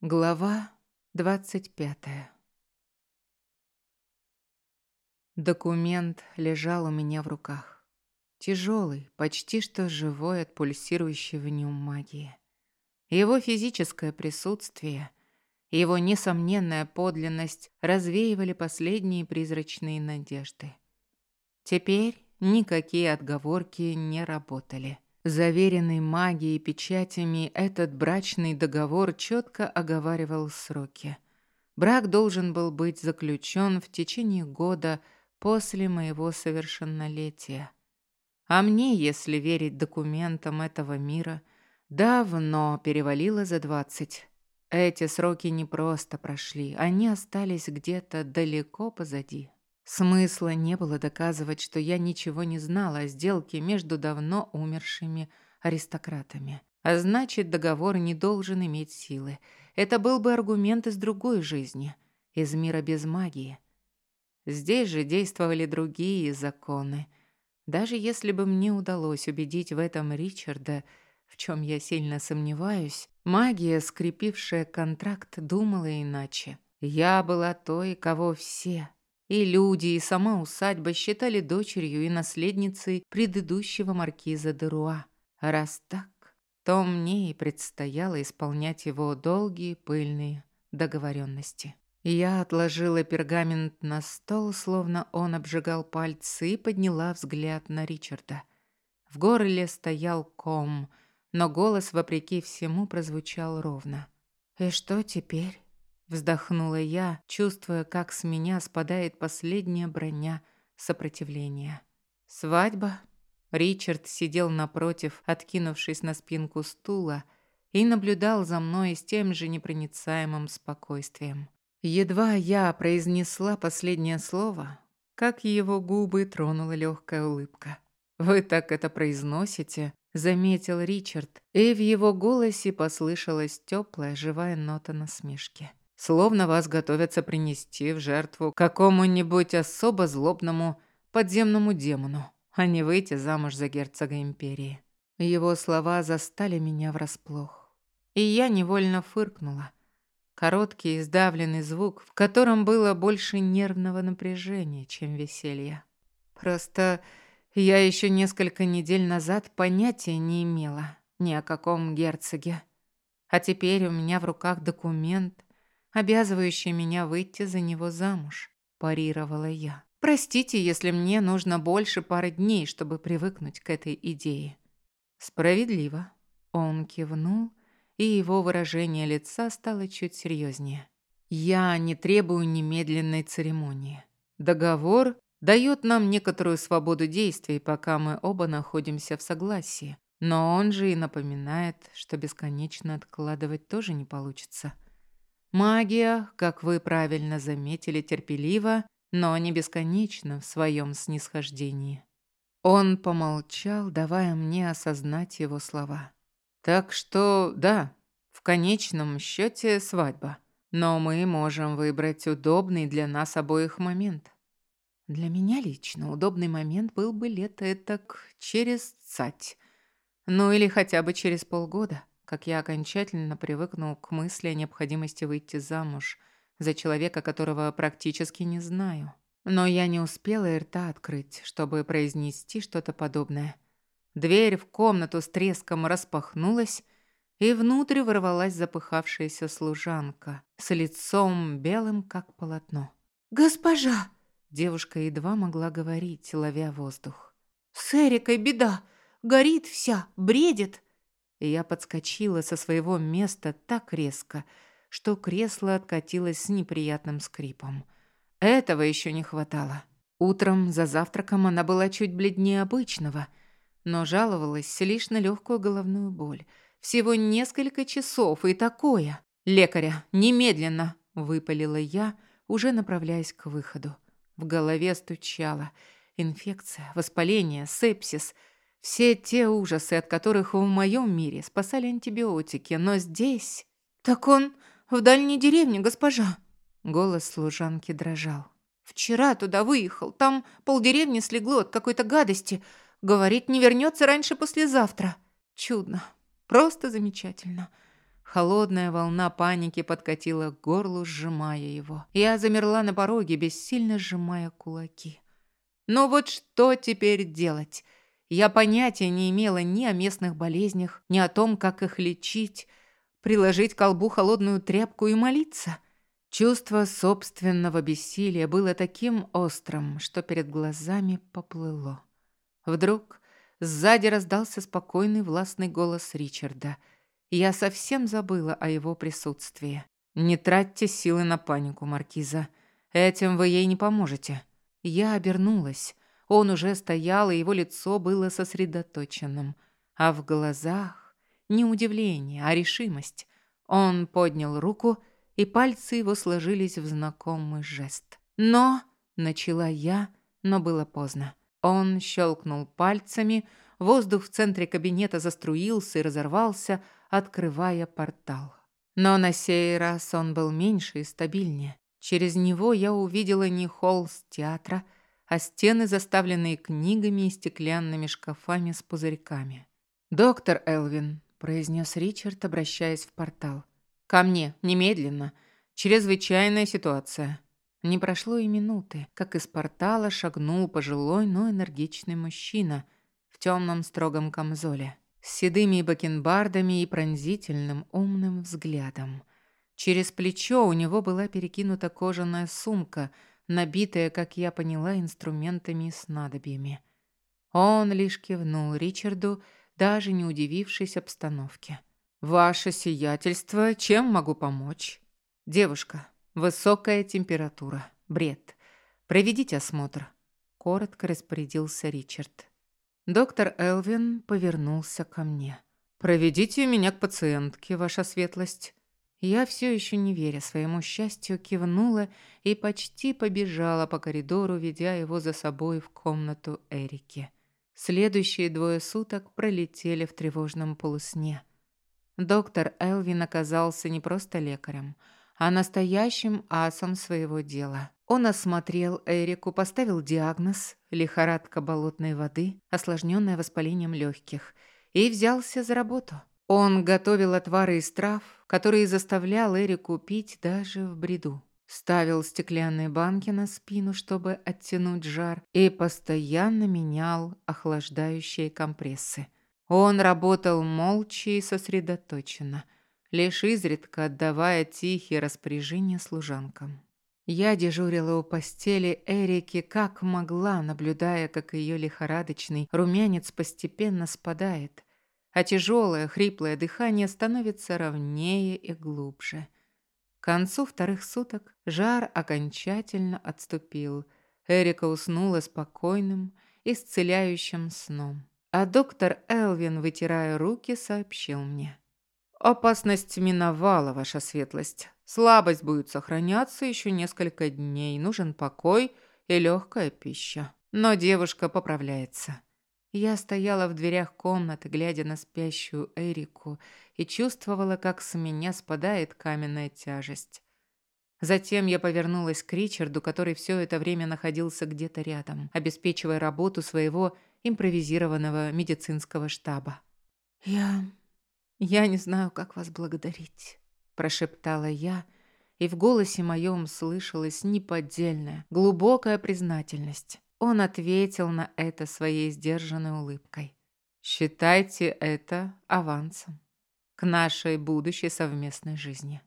Глава двадцать пятая. Документ лежал у меня в руках. Тяжелый, почти что живой от пульсирующей в нем магии. Его физическое присутствие, его несомненная подлинность развеивали последние призрачные надежды. Теперь никакие отговорки не работали. Заверенный магией и печатями, этот брачный договор четко оговаривал сроки. Брак должен был быть заключен в течение года после моего совершеннолетия. А мне, если верить документам этого мира, давно перевалило за двадцать. Эти сроки не просто прошли, они остались где-то далеко позади. Смысла не было доказывать, что я ничего не знала о сделке между давно умершими аристократами. А значит, договор не должен иметь силы. Это был бы аргумент из другой жизни, из мира без магии. Здесь же действовали другие законы. Даже если бы мне удалось убедить в этом Ричарда, в чем я сильно сомневаюсь, магия, скрепившая контракт, думала иначе. Я была той, кого все, и люди, и сама усадьба считали дочерью и наследницей предыдущего маркиза де Руа. раз так, то мне и предстояло исполнять его долгие пыльные договоренности. Я отложила пергамент на стол, словно он обжигал пальцы, и подняла взгляд на Ричарда. В горле стоял ком, но голос, вопреки всему, прозвучал ровно. «И что теперь?» Вздохнула я, чувствуя, как с меня спадает последняя броня сопротивления. Свадьба. Ричард сидел напротив, откинувшись на спинку стула, и наблюдал за мной с тем же непроницаемым спокойствием. Едва я произнесла последнее слово, как его губы тронула легкая улыбка. «Вы так это произносите?» — заметил Ричард, и в его голосе послышалась теплая живая нота насмешки. Словно вас готовятся принести в жертву какому-нибудь особо злобному подземному демону, а не выйти замуж за герцога империи. Его слова застали меня врасплох. И я невольно фыркнула. Короткий издавленный звук, в котором было больше нервного напряжения, чем веселья. Просто я еще несколько недель назад понятия не имела ни о каком герцоге. А теперь у меня в руках документ, обязывающий меня выйти за него замуж», – парировала я. «Простите, если мне нужно больше пары дней, чтобы привыкнуть к этой идее». «Справедливо». Он кивнул, и его выражение лица стало чуть серьезнее. «Я не требую немедленной церемонии. Договор дает нам некоторую свободу действий, пока мы оба находимся в согласии. Но он же и напоминает, что бесконечно откладывать тоже не получится». Магия, как вы правильно заметили, терпелива, но не бесконечна в своем снисхождении. Он помолчал, давая мне осознать его слова. Так что, да, в конечном счете свадьба. Но мы можем выбрать удобный для нас обоих момент. Для меня лично удобный момент был бы лето так через цать. Ну или хотя бы через полгода как я окончательно привыкнул к мысли о необходимости выйти замуж за человека, которого практически не знаю. Но я не успела и рта открыть, чтобы произнести что-то подобное. Дверь в комнату с треском распахнулась, и внутрь ворвалась запыхавшаяся служанка с лицом белым, как полотно. «Госпожа!» Девушка едва могла говорить, ловя воздух. «С Эрикой беда! Горит вся, бредит!» И я подскочила со своего места так резко, что кресло откатилось с неприятным скрипом. Этого еще не хватало. Утром за завтраком она была чуть бледнее обычного, но жаловалась лишь на легкую головную боль. Всего несколько часов и такое. «Лекаря, немедленно!» – выпалила я, уже направляясь к выходу. В голове стучало. Инфекция, воспаление, сепсис – все те ужасы, от которых в моем мире спасали антибиотики, но здесь... «Так он в дальней деревне, госпожа!» Голос служанки дрожал. «Вчера туда выехал, там полдеревни слегло от какой-то гадости. Говорит, не вернется раньше послезавтра. Чудно, просто замечательно. Холодная волна паники подкатила к горлу, сжимая его. Я замерла на пороге, бессильно сжимая кулаки. Но вот что теперь делать? Я понятия не имела ни о местных болезнях, ни о том, как их лечить. Приложить к колбу холодную тряпку и молиться? Чувство собственного бессилия было таким острым, что перед глазами поплыло. Вдруг сзади раздался спокойный властный голос Ричарда – я совсем забыла о его присутствии. Не тратьте силы на панику, Маркиза. Этим вы ей не поможете. Я обернулась. Он уже стоял, и его лицо было сосредоточенным. А в глазах не удивление, а решимость. Он поднял руку, и пальцы его сложились в знакомый жест. «Но...» — начала я, но было поздно. Он щелкнул пальцами, воздух в центре кабинета заструился и разорвался, открывая портал. Но на сей раз он был меньше и стабильнее. Через него я увидела не холл с театра, а стены, заставленные книгами и стеклянными шкафами с пузырьками. «Доктор Элвин», — произнес Ричард, обращаясь в портал. «Ко мне, немедленно. Чрезвычайная ситуация». Не прошло и минуты, как из портала шагнул пожилой, но энергичный мужчина в темном строгом камзоле с седыми бакенбардами и пронзительным умным взглядом. Через плечо у него была перекинута кожаная сумка, набитая, как я поняла, инструментами и снадобьями. Он лишь кивнул Ричарду, даже не удивившись обстановке. «Ваше сиятельство, чем могу помочь?» «Девушка, высокая температура, бред. Проведите осмотр», — коротко распорядился Ричард. Доктор Элвин повернулся ко мне. «Проведите меня к пациентке, ваша светлость». Я все еще не веря своему счастью, кивнула и почти побежала по коридору, ведя его за собой в комнату Эрики. Следующие двое суток пролетели в тревожном полусне. Доктор Элвин оказался не просто лекарем, а настоящим асом своего дела. Он осмотрел Эрику, поставил диагноз – лихорадка болотной воды, осложненная воспалением легких, и взялся за работу. Он готовил отвары из трав, которые заставлял Эрику пить даже в бреду. Ставил стеклянные банки на спину, чтобы оттянуть жар, и постоянно менял охлаждающие компрессы. Он работал молча и сосредоточенно, лишь изредка отдавая тихие распоряжения служанкам. Я дежурила у постели Эрики как могла, наблюдая, как ее лихорадочный румянец постепенно спадает, а тяжелое хриплое дыхание становится ровнее и глубже. К концу вторых суток жар окончательно отступил. Эрика уснула спокойным, исцеляющим сном. А доктор Элвин, вытирая руки, сообщил мне. «Опасность миновала, ваша светлость. Слабость будет сохраняться еще несколько дней. Нужен покой и легкая пища. Но девушка поправляется». Я стояла в дверях комнаты, глядя на спящую Эрику, и чувствовала, как с меня спадает каменная тяжесть. Затем я повернулась к Ричарду, который все это время находился где-то рядом, обеспечивая работу своего импровизированного медицинского штаба. «Я «Я не знаю, как вас благодарить», – прошептала я, и в голосе моем слышалась неподдельная, глубокая признательность. Он ответил на это своей сдержанной улыбкой. «Считайте это авансом к нашей будущей совместной жизни».